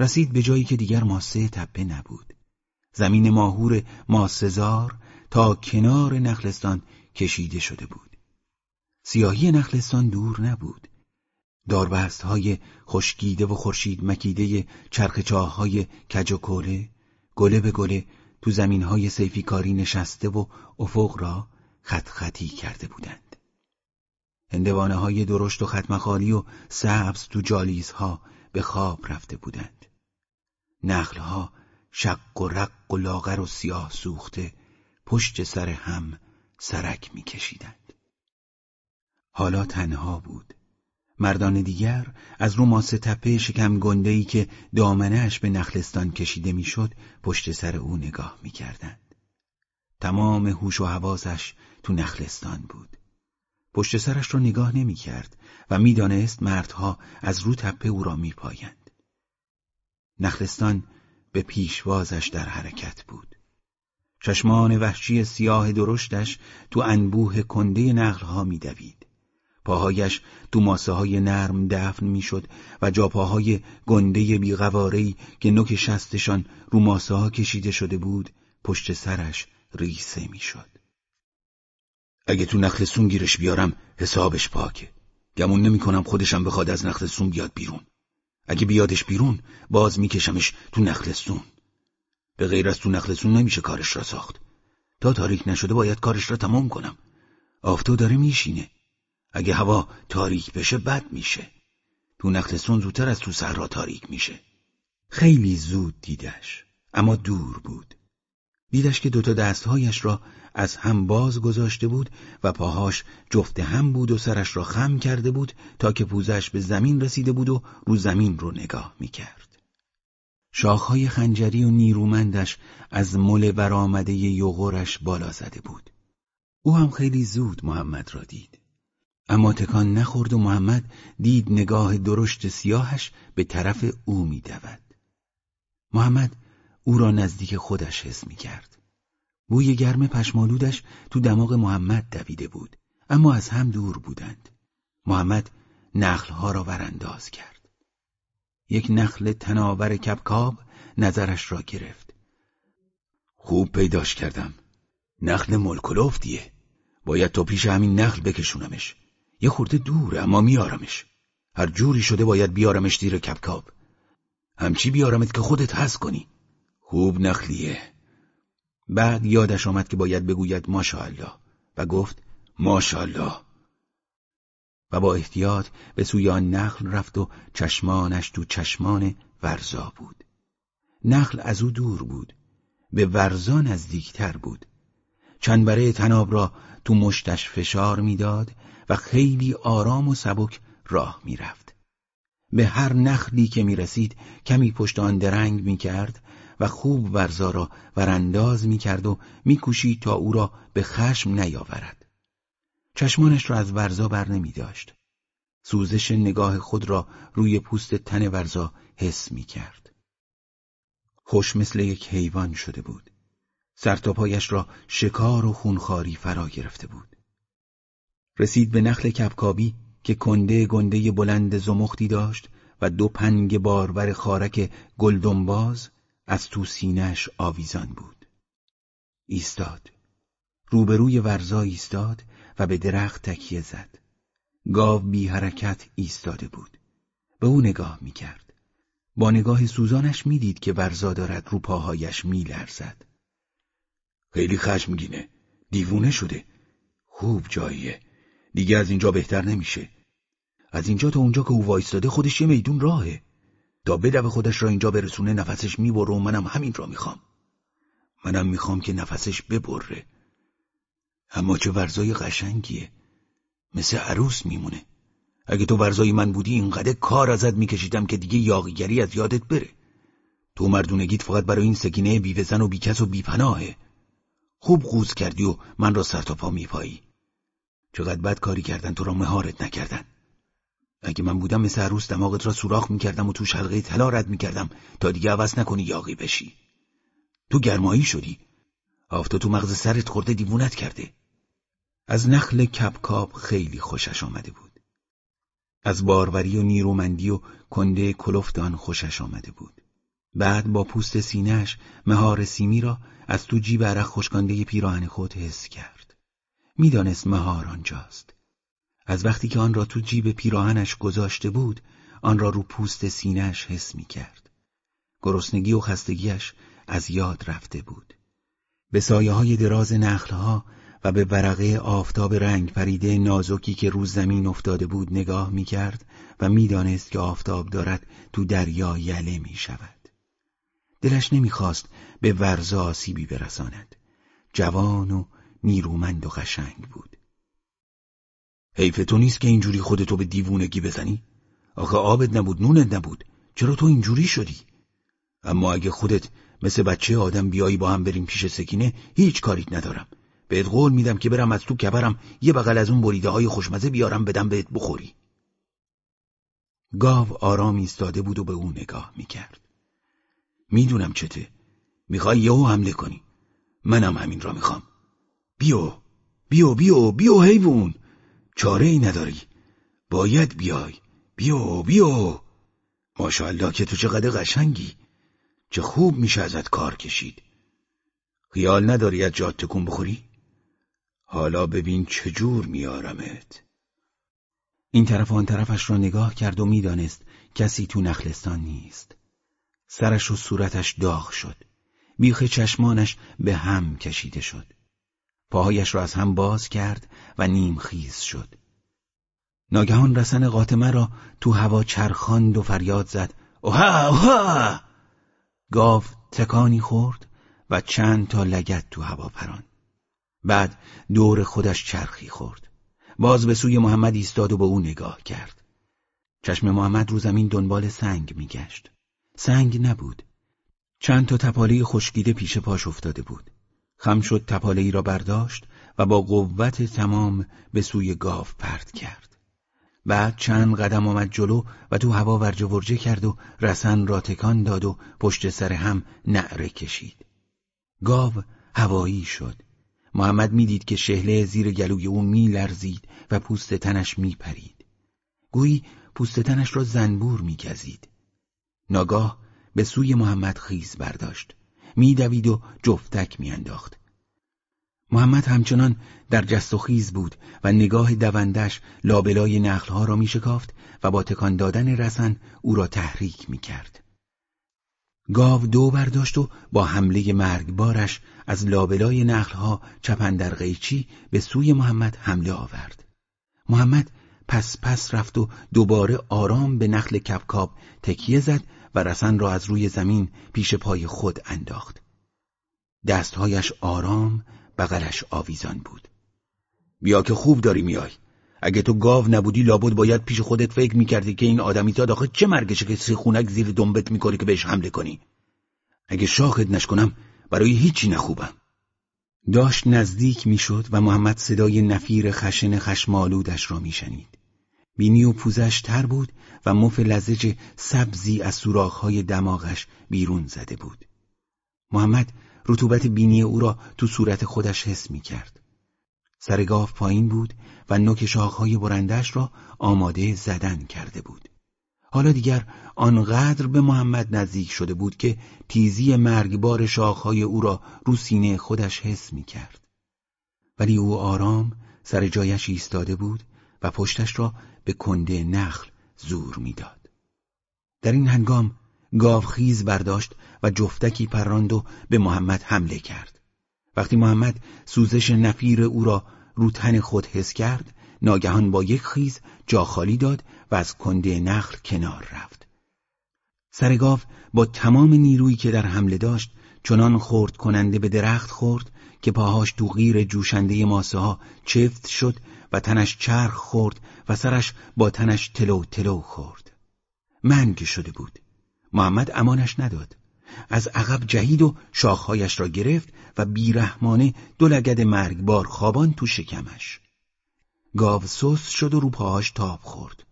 رسید به جایی که دیگر ماسه تپه نبود. زمین ماهور ماسزار تا کنار نخلستان کشیده شده بود. سیاهی نخلستان دور نبود. داربست های خشکیده و خورشید مکیده چرخ های کج و کوله گله به گله تو زمین های سیفیکاری نشسته و افق را خط خطی کرده بودند. هندوانه های درشت و ختمخالی و سبز تو جالیزها به خواب رفته بودند. نخلها شق و رق و لاغر و سیاه سوخته پشت سر هم سرک میکشیدند. حالا تنها بود. مردان دیگر از رو ماسه تپه شکم گنده که دامنش به نخلستان کشیده می‌شد پشت سر او نگاه می‌کردند. تمام هوش و حواسش تو نخلستان بود. پشت سرش را نگاه نمی‌کرد و می‌دانست مردها از رو تپه او را میپایند. نخلستان به پیشوازش در حرکت بود. چشمان وحشی سیاه درشتش تو انبوه کنده نقلها میدوید. پاهایش تو ماسه های نرم دفن می‌شد و جاپاهای گنده بیغوارهی که نوک شستشان رو ماسه ها کشیده شده بود پشت سرش ریسه می‌شد. اگه تو نخل گیرش بیارم حسابش پاکه. گمون نمی کنم خودشم بخواد از نخل سون بیاد بیرون. اگه بیادش بیرون باز میکشمش تو نخلستون به غیر از تو نخلستون نمیشه کارش را ساخت. تا تاریک نشده باید کارش را تمام کنم. آفتو داره میشینه. اگه هوا تاریک بشه بد میشه. تو نخلستون زودتر از تو صحرا تاریک میشه. خیلی زود دیدش اما دور بود. دیدش که دوتا دستهایش را از هم باز گذاشته بود و پاهاش جفت هم بود و سرش را خم کرده بود تا که پوزش به زمین رسیده بود و رو زمین رو نگاه می‌کرد. شاخهای خنجری و نیرومندش از مل برآمده یغورش بالا زده بود. او هم خیلی زود محمد را دید. اما تکان نخورد و محمد دید نگاه درشت سیاهش به طرف او میدود. محمد او را نزدیک خودش حس می کرد. بوی گرم پشمالودش تو دماغ محمد دویده بود اما از هم دور بودند. محمد نخلها را ورانداز کرد. یک نخل تناور کبکاب نظرش را گرفت. خوب پیداش کردم. نخل ملکلوفتیه. باید تا پیش همین نخل بکشونمش. یه خورده دوره اما میارمش. هر جوری شده باید بیارمش دیر کبکاب. همچی بیارمت که خودت هست کنی. خوب نخلیه. بعد یادش آمد که باید بگوید ماشاءالله و گفت ماشاءالله. و با احتیاط به سوی آن نخل رفت و چشمانش تو چشمان ورزا بود. نخل از او دور بود به ورزا نزدیکتر بود. چند بره تناب را تو مشتش فشار می‌داد و خیلی آرام و سبک راه می‌رفت. به هر نخلی که می‌رسید کمی پشت آن درنگ می‌کرد و خوب ورزا را ورانداز می‌کرد و میکوشید تا او را به خشم نیاورد. چشمانش را از ورزا بر نمی داشت. سوزش نگاه خود را روی پوست تن ورزا حس می کرد. خوش مثل یک حیوان شده بود. سرتاپایش را شکار و خونخاری فرا گرفته بود. رسید به نخل کبکابی که کنده گنده بلند زمختی داشت و دو پنگ بارور خارک گلدنباز از تو سینهش آویزان بود. ایستاد. روبروی ورزا ایستاد و به درخت تکیه زد. گاو بی حرکت ایستاده بود. به او نگاه می‌کرد با نگاه سوزانش می‌دید که ورزا دارد رو پاهایش میلرزد خیلی خشمگینه دیوونه شده. خوب جاییه. دیگه از اینجا بهتر نمیشه. از اینجا تا اونجا که او وایستاده خودش یه میدون راهه. تا بدو خودش را اینجا برسونه نفسش می‌بره و منم همین را می‌خوام. منم می‌خوام که نفسش ببره. اما چه ورزای قشنگیه. مثل عروس میمونه. اگه تو ورزای من بودی اینقدر کار ازت میکشیدم که دیگه یاقیگری از یادت بره. تو مردونگیت فقط برای این سکینه بیوزن و بیکس و بیپناهه. خوب قوز کردی و من را سر تا پا میپایی. چقدر بد کاری کردن تو را مهارت نکردن. اگه من بودم مثل عروس دماغت را سوراخ می‌کردم و تو شلقه طلا رد می‌کردم تا دیگه عوض نکنی یاقی بشی. تو گرمایی شدی. آفتا تو مغز سرت خورده دیوونت کرده. از نخل کپکاپ خیلی خوشش آمده بود. از باروری و نیرومندی و کنده کلفت آن خوشش آمده بود. بعد با پوست سینهش مهار سیمی را از تو جیب عرق خشکانده پیراهن خود حس کرد. می‌دانست مهار آنجاست. از وقتی که آن را تو جیب پیراهنش گذاشته بود، آن را رو پوست سینهش حس می کرد. گرسنگی و خستگیش از یاد رفته بود. به سایه های دراز نخلها و به ورقه آفتاب رنگ پریده نازکی که روز زمین افتاده بود نگاه می کرد و می‌دانست که آفتاب دارد تو دریا یله می شود. دلش نمی‌خواست به ورزا آسیبی برساند. جوان و نیرومند و قشنگ بود. حیف تو نیست که اینجوری خودتو به دیوونگی بزنی؟ آخه آبت نبود نونت نبود. چرا تو اینجوری شدی؟ اما اگه خودت مثل بچه آدم بیایی با هم بریم پیش سکینه هیچ کاریت ندارم. بهت قول میدم که برم از تو کبرم یه بغل از اون بریده های خوشمزه بیارم بدم بهت بخوری. گاو آرام ایستاده بود و به او نگاه می‌کرد. می‌دونم چته. می‌خوای یهو حمله کنی. منم همین را می‌خوام. بیو بیو بیو بیو حیوون چاره ای نداری. باید بیای. بیو بیو ماشاءالله که تو چقدر قشنگی. چه خوب میشه ازت کار کشید. خیال نداری از جات تکون بخوری؟ حالا ببین چجور میارمت. این طرف و آن طرفش را نگاه کرد و می‌دانست کسی تو نخلستان نیست. سرش و صورتش داغ شد. بیخ چشمانش به هم کشیده شد. پاهایش را از هم باز کرد و نیم خیز شد. ناگهان رسن قاتمه را تو هوا چرخاند و فریاد زد. اوها اوها! گاو تکانی خورد و چند تا لگت تو هوا پران بعد دور خودش چرخی خورد. باز به سوی محمد ایستاد و به او نگاه کرد. چشم محمد رو زمین دنبال سنگ میگشت سنگ نبود. چند تا تپاله خشکیده پیش پاش افتاده بود. خم شد تپاله ای را برداشت و با قوت تمام به سوی گاو پرت کرد بعد چند قدم آمد جلو و تو هوا ورجه ورجه کرد و رسن را تکان داد و پشت سر هم نعره کشید گاو هوایی شد محمد می‌دید که شهله زیر گلوی او می لرزید و پوست تنش می پرید. گویی پوست تنش را زنبور می گزید. ناگاه به سوی محمد خیز برداشت. میدوید و جفتک میانداخت. محمد همچنان در جست و خیز بود و نگاه دوندش لابلای نخلها را می شکافت و با تکان دادن رسن او را تحریک می کرد. گاو دو برداشت و با حمله مرگبارش از لابلای نخلها چپندر قیچی به سوی محمد حمله آورد. محمد پس پس رفت و دوباره آرام به نخل کپکاب تکیه زد و رسن را از روی زمین پیش پای خود انداخت. دستهایش آرام بغلش آویزان بود. بیا که خوب داری میای. اگه تو گاو نبودی لابد باید پیش خودت فکر می‌کردی که این آدمی تا داخل چه مرگشه که سیخونک زیر دنبت می‌کنی که بهش حمله کنی. اگه شاخت نشکنم برای هیچی نخوبم. داشت نزدیک می‌شد و محمد صدای نفیر خشن خشمالودش را میشنید. بینی و پوزش تر بود و مف لزج سبزی از سوراخهای دماغش بیرون زده بود. محمد رطوبت بینی او را تو صورت خودش حس می کرد. سرگاف پایین بود و نوک شاخهای برندش را آماده زدن کرده بود. حالا دیگر آنقدر به محمد نزدیک شده بود که تیزی مرگبار شاخهای او را رو سینه خودش حس می کرد. ولی او آرام سر جایش ایستاده بود و پشتش را به کنده نخل زور می‌داد. در این هنگام گاو خیز برداشت و جفتکی پراند و به محمد حمله کرد. وقتی محمد سوزش نفیر او را رو تن خود حس کرد، ناگهان با یک خیز جا خالی داد و از کنده نخل کنار رفت. سرگاو با تمام نیرویی که در حمله داشت چنان خورد کننده به درخت خورد که پاهاش تو غیر جوشنده ماسه ها چفت شد و تنش چرخ خورد و سرش با تنش تلو تلو خورد. منگ شده بود. محمد امانش نداد. از عقب جهید و شاخهایش را گرفت و بیرحمانه دو لگد مرگبار خوابان تو شکمش. گاو سوس شد و رو پاهاش تاب خورد.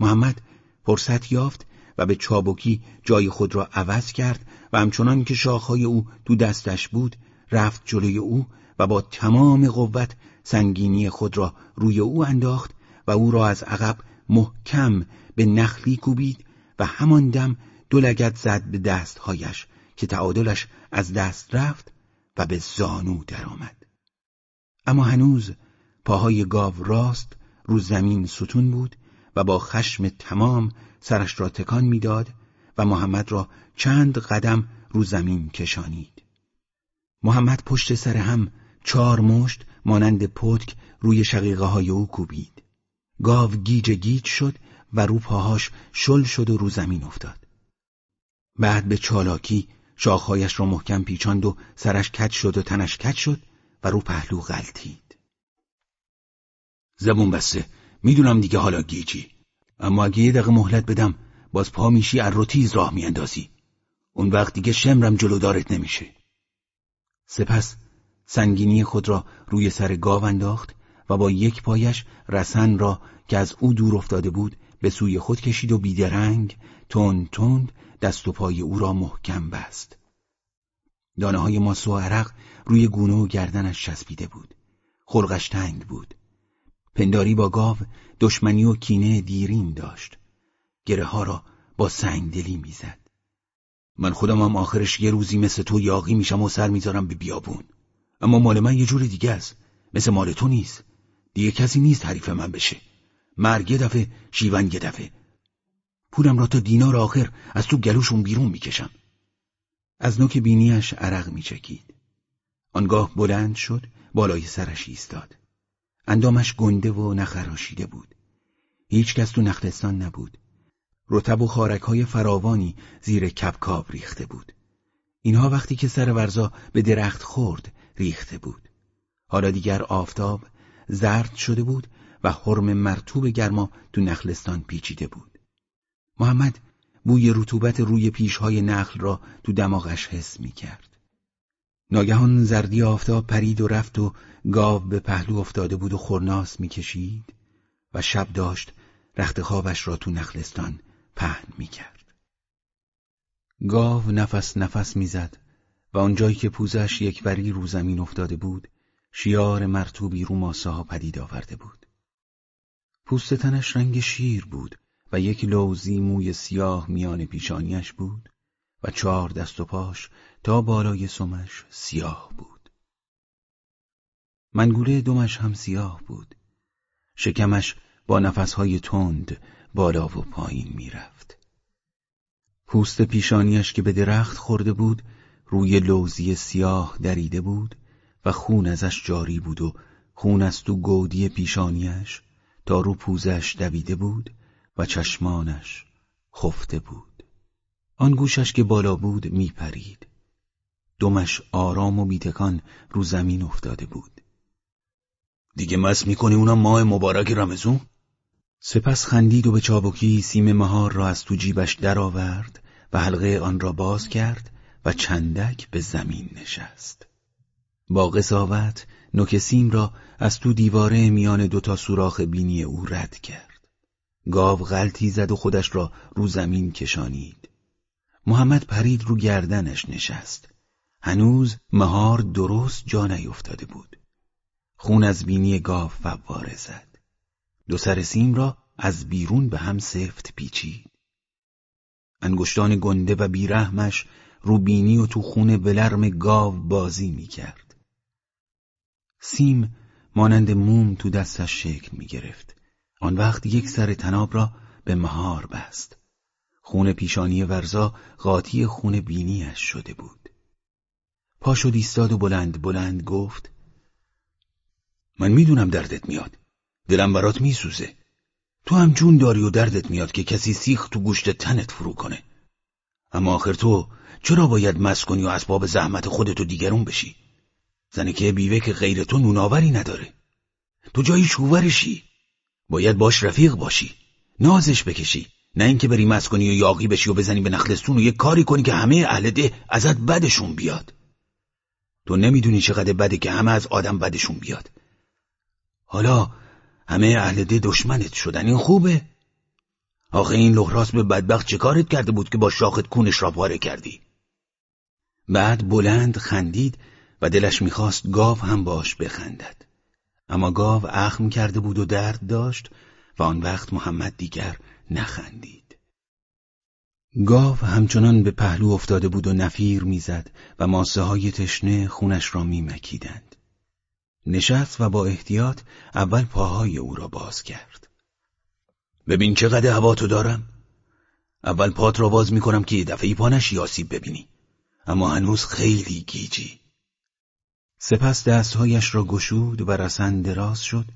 محمد فرصت یافت و به چابکی جای خود را عوض کرد و همچنان که شاخهای او تو دستش بود رفت جلوی او و با تمام قوت سنگینی خود را روی او انداخت و او را از عقب محکم به نخلی کوبید و همان دم دو لگت زد به دستهایش که تعادلش از دست رفت و به زانو درآمد. اما هنوز پاهای گاو راست رو زمین ستون بود و با خشم تمام سرش را تکان می‌داد و محمد را چند قدم رو زمین کشانید. محمد پشت سر هم چهار مشت مانند پتک روی شقیقه های او کوبید. گاو گیج گیج شد و رو پاهاش شل شد و رو زمین افتاد. بعد به چالاکی شاخهایش را محکم پیچاند و سرش کج شد و تنش کج شد و رو پهلو غلطید. زبون بسته می‌دونم دیگه حالا گیجی اما اگه یه دقیقه مهلت بدم باز پا میشی ار رو تیز راه میاندازی اون وقت دیگه شمرم جلو دارت نمیشه سپس سنگینی خود را روی سر گاو انداخت و با یک پایش رسن را که از او دور افتاده بود به سوی خود کشید و بیدرنگ تند تند دست و پای او را محکم بست. دانه های ماسو و عرق روی گونه و گردنش چسبیده بود. خلقش تنگ بود. پنداری با گاو دشمنی و کینه دیرین داشت. گره ها را با سنگدلی می‌زد. من خودم هم آخرش یه روزی مثل تو یاقی میشم و سر می‌ذارم به بیابون. اما مال من یه جور دیگه است. مثل مال تو نیست. دیگه کسی نیست حریف من بشه. مرگ یه دفعه شیون یه دفعه. پولم را تا دینار آخر از تو گلوشون بیرون می‌کشم. از نوک بینیش عرق میچکید. آنگاه بلند شد بالای سرش ایستاد. اندامش گنده و نخراشیده بود. هیچ کس تو نخلستان نبود. رتب و خارک های فراوانی زیر کپکاب ریخته بود. اینها وقتی که سر ورزا به درخت خورد ریخته بود حالا دیگر آفتاب زرد شده بود و حرم مرتوب گرما تو نخلستان پیچیده بود محمد بوی رطوبت روی پیشهای نخل را تو دماغش حس می کرد. ناگهان زردی آفتاب پرید و رفت و گاو به پهلو افتاده بود و خورناس می‌کشید و شب داشت رخت خوابش را تو نخلستان پهن می‌کرد. گاو نفس نفس می‌زد و آنجایی که پوزش یکوری رو زمین افتاده بود شیار مرتوبی رو ماسه پدید آورده بود. پوست تنش رنگ شیر بود و یک لوزی موی سیاه میان پیشانیش بود و چهار دست و پاش تا بالای سمش سیاه بود. منگوله دمش هم سیاه بود. شکمش با نفسهای تند بالا و پایین می‌رفت. پوست پیشانیش که به درخت خورده بود روی لوزی سیاه دریده بود و خون ازش جاری بود و خون از تو گودی پیشانیش تا رو پوزش دویده بود و چشمانش خفته بود. آن گوشش که بالا بود میپرید. دمش آرام و بیتکان رو زمین افتاده بود. دیگه مس می‌کنی اونم ماه مبارک رمزون؟ سپس خندید و به چابکی سیم مهار را از تو جیبش درآورد و حلقه آن را باز کرد و چندک به زمین نشست. با قصاوت نوک سیم را از تو دیواره میان دوتا سوراخ بینی او رد کرد. گاو غلطی زد و خودش را رو زمین کشانید. محمد پرید رو گردنش نشست. هنوز مهار درست جا نیفتاده بود. خون از بینی گاو فواره زد. دو سر سیم را از بیرون به هم سفت پیچید. انگشتان گنده و بیرحمش رو بینی و تو خون بلرم گاو بازی می کرد. سیم مانند موم تو دستش شکل می گرفت. آن وقت یک سر تناب را به مهار بست. خون پیشانی ورزا قاطی خون بینیش شده بود. پا شد ایستاد و بلند بلند گفت من می‌دونم دردت میاد دلم برات میسوزه تو هم جون داری و دردت میاد که کسی سیخ تو گوشت تنت فرو کنه اما آخر تو چرا باید مس کنی و اسباب زحمت خودتو دیگرون بشی؟ زنی که بیوه که غیر تو نوناوری نداره. تو جایی شوورشی. باید باش رفیق باشی. نازش بکشی. نه اینکه بری مس کنی و یاقی بشی و بزنی به نخلستون و یه کاری کنی که همه اهل ده ازت بدشون بیاد. تو نمی‌دونی چقدر بده که همه از آدم بدشون بیاد. حالا همه اهل ده دشمنت شدن. این خوبه. آخه این لحراس به بدبخت چه کارت کرده بود که با شاخت کونش را پاره کردی بعد بلند خندید و دلش می‌خواست گاو هم باش بخندد اما گاو اخم کرده بود و درد داشت و آن وقت محمد دیگر نخندید گاو همچنان به پهلو افتاده بود و نفیر می‌زد و ماسه های تشنه خونش را میمکیدند. نشست و با احتیاط اول پاهای او را باز کرد. ببین چقدر هوا تو دارم؟ اول پات را باز می‌کنم که یه دفعه پانش یاسیب ببینی. اما هنوز خیلی گیجی. سپس دستهایش را گشود و رسن دراز شد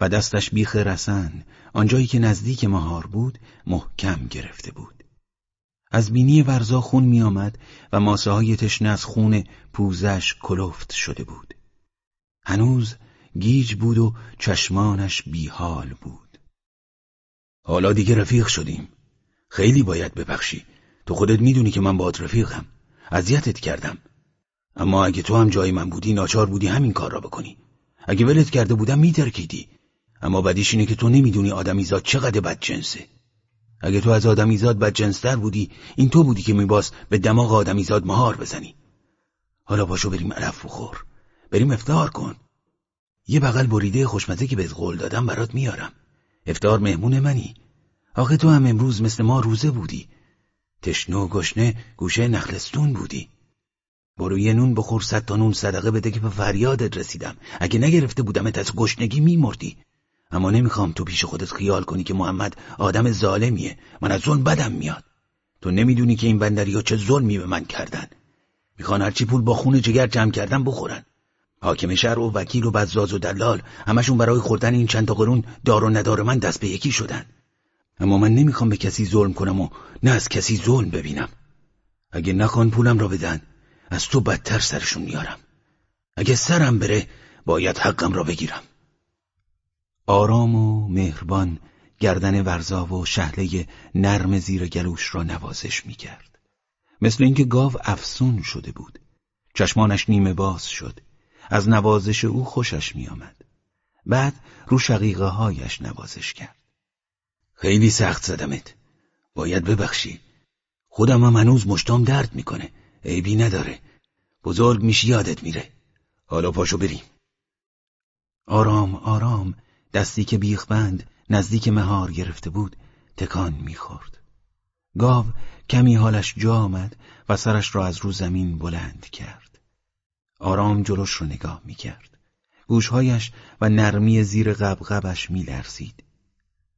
و دستش بیخ رسن آنجایی که نزدیک مهار بود محکم گرفته بود. از بینی ورزا خون می آمد و ماسه های تشنه از خون پوزش کلفت شده بود. هنوز گیج بود و چشمانش بیحال بود. حالا دیگه رفیق شدیم. خیلی باید ببخشی. تو خودت می‌دونی که من باید رفیقم. اذیتت کردم. اما اگه تو هم جای من بودی ناچار بودی همین کار را بکنی. اگه ولت کرده بودم میترکیدی. اما بدیش اینه که تو نمی‌دونی آدمیزاد چقدر بد جنسه. اگه تو از آدمیزاد بد جنستر بودی این تو بودی که میباس به دماغ آدمیزاد مهار بزنی. حالا پاشو بریم علف بخور. بریم افتار کن. یه بغل بریده خوشمزه که بهت قول دادم برات میارم. افتار مهمون منی. آخه تو هم امروز مثل ما روزه بودی. تشنه و گشنه گوشه نخلستون بودی. برو یه نون بخور صد تا نون صدقه بده که به فریادت رسیدم. اگه نگرفته بودمت از گشنگی میمردی. اما نمی‌خوام تو پیش خودت خیال کنی که محمد آدم ظالمیه من از ظلم بدم میاد تو نمی‌دونی که این بندری چه ظلمی به من کردن می‌خوان هرچی پول با خون جگر جمع کردن بخورن حاکم شهر و وکیل و بزاز و دلال همشون برای خوردن این چند تا قرون دار و ندار من دست به یکی شدن. اما من نمی‌خوام به کسی ظلم کنم و نه از کسی ظلم ببینم. اگه نخوان پولم را بدن از تو بدتر سرشون میارم. اگه سرم بره باید حقم را بگیرم. آرام و مهربان گردن ورزا و شهله نرم زیر گلوش را نوازش می‌کرد. مثل اینکه گاو افسون شده بود. چشمانش نیمه باز شد. از نوازش او خوشش میآمد. بعد رو شقیقه هایش نوازش کرد. خیلی سخت زدمت باید ببخشی. خودم هم هنوز مشتام درد می‌کنه. عیبی نداره. بزرگ میشی یادت میره. حالا پاشو بریم. آرام آرام. دستی که بیخبند نزدیک مهار گرفته بود تکان می‌خورد. گاو کمی حالش جا آمد و سرش را از رو زمین بلند کرد. آرام جلوش رو نگاه می‌کرد. گوشهایش و نرمی زیر قبقبش میلرزید.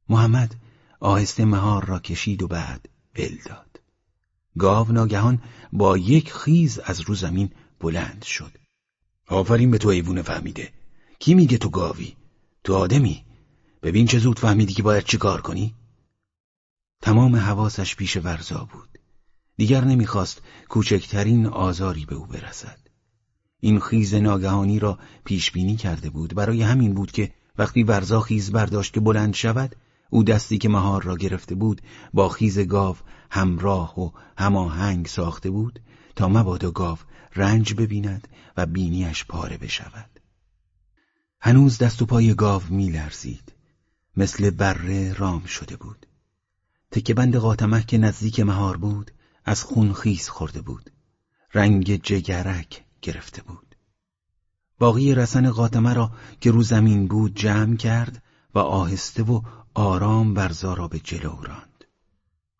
محمد آهسته مهار را کشید و بعد بل داد. گاو ناگهان با یک خیز از رو زمین بلند شد. آفرین به تو ایوونه فهمیده. کی میگه تو گاوی؟ تو آدمی ببین چه زود فهمیدی که باید چیکار کنی تمام حواسش پیش ورزا بود دیگر نمی‌خواست کوچکترین آزاری به او برسد این خیز ناگهانی را پیش بینی کرده بود برای همین بود که وقتی ورزا خیز برداشت که بلند شود او دستی که مهار را گرفته بود با خیز گاو همراه و هماهنگ ساخته بود تا مبادا گاو رنج ببیند و بینیش پاره بشود هنوز دست و پای گاو می لرزید. مثل بره رام شده بود. تکه بند قاتمه که نزدیک مهار بود از خون خیس خورده بود. رنگ جگرک گرفته بود. باقی رسن قاتمه را که رو زمین بود جمع کرد و آهسته و آرام برزا را به جلو راند.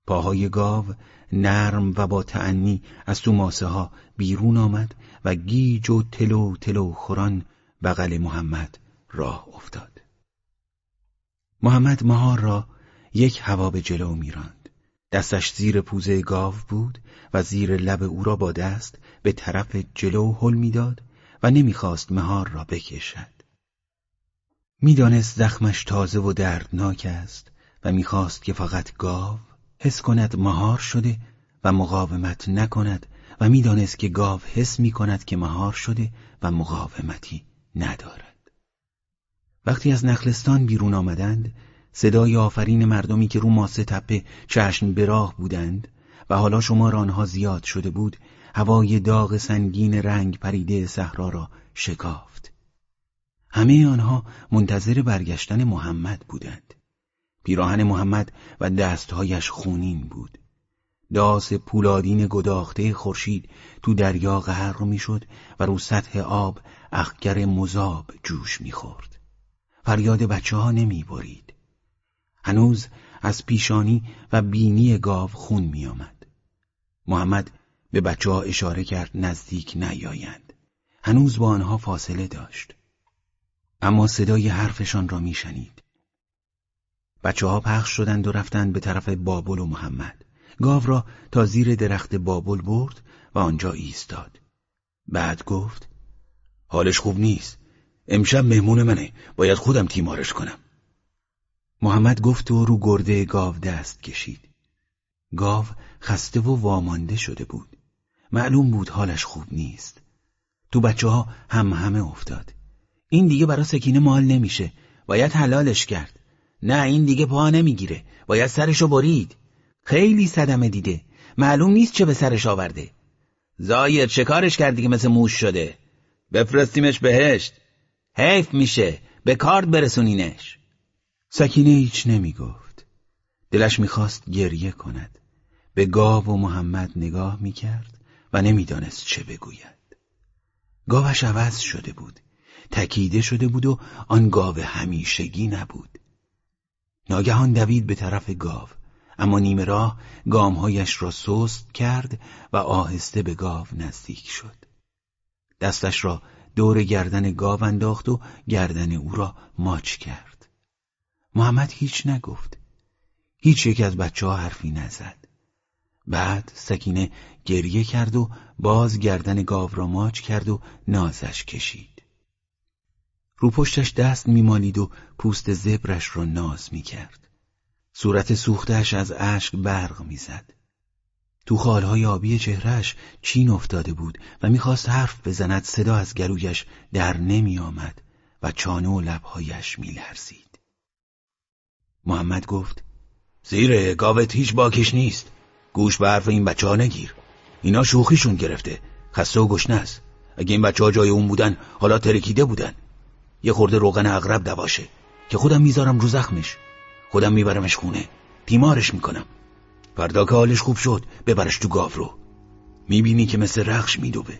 پاهای گاو نرم و با تعنی از تو ماسه ها بیرون آمد و گیج و تلو تلو خوران بغل محمد راه افتاد محمد مهار را یک هوا به جلو میراند دستش زیر پوزه گاو بود و زیر لب او را با دست به طرف جلو حل می‌داد و نمی‌خواست مهار را بکشد. می‌دانست زخمش تازه و دردناک است و می‌خواست که فقط گاو حس کند مهار شده و مقاومت نکند و می‌دانست که گاو حس می کند که مهار شده و مقاومتی ندارد. وقتی از نخلستان بیرون آمدند صدای آفرین مردمی که رو ماسه تپه چشم به راه بودند و حالا شمار آنها زیاد شده بود هوای داغ سنگین رنگ پریده صحرا را شکافت. همه آنها منتظر برگشتن محمد بودند. پیراهن محمد و دستهایش خونین بود. داس پولادین گداخته خورشید تو دریا غرق می‌شد و رو سطح آب اخگر مذاب جوش می‌خورد. فریاد بچه ها نمی برید. هنوز از پیشانی و بینی گاو خون می آمد. محمد به بچه ها اشاره کرد نزدیک نیایند. هنوز با آنها فاصله داشت. اما صدای حرفشان را میشنید. بچه ها پخش شدند و رفتند به طرف بابل و محمد. گاو را تا زیر درخت بابل برد و آنجا ایستاد. بعد گفت حالش خوب نیست. امشب مهمون منه. باید خودم تیمارش کنم. محمد گفت و رو گرده گاو دست کشید. گاو خسته و وامانده شده بود. معلوم بود حالش خوب نیست. تو بچه ها هم همه افتاد. این دیگه برا سکینه مال نمیشه. باید حلالش کرد. نه این دیگه پا نمی‌گیره. باید سرشو برید. خیلی صدمه دیده. معلوم نیست چه به سرش آورده. زایر چه کارش کردی که مثل موش شده؟ بفرستیمش بهشت. حیف میشه. به کارد برسونینش. سکینه هیچ نمی گفت. دلش می‌خواست گریه کند. به گاو و محمد نگاه می‌کرد و نمی‌دانست چه بگوید. گاوش عوض شده بود. تکیده شده بود و آن گاو همیشگی نبود. ناگهان دوید به طرف گاو اما نیمه راه گامهایش را سست کرد و آهسته به گاو نزدیک شد. دستش را دور گردن گاو انداخت و گردن او را ماچ کرد. محمد هیچ نگفت. هیچ یک از بچه ها حرفی نزد. بعد سکینه گریه کرد و باز گردن گاو را ماچ کرد و نازش کشید. رو پشتش دست میمالید و پوست زبرش را ناز می‌کرد. صورت سوختش از اشک برق می‌زد. تو خالهای آبی چهرش چین افتاده بود و می‌خواست حرف بزند صدا از گلویش در نمی آمد و چانه و لبهایش میلرزید. محمد گفت زیر گاوت هیچ باکش نیست. گوش به حرف این بچه ها نگیر. اینا شوخیشون گرفته. خسته و گشنه است. اگه این بچه ها جای اون بودن حالا ترکیده بودن. یه خورده روغن اغرب دواشه که خودم می‌ذارم رو زخمش. خودم میبرمش خونه. تیمارش می‌کنم. فردا که حالش خوب شد ببرش تو گاو رو. می‌بینی که مثل رخش میدوبه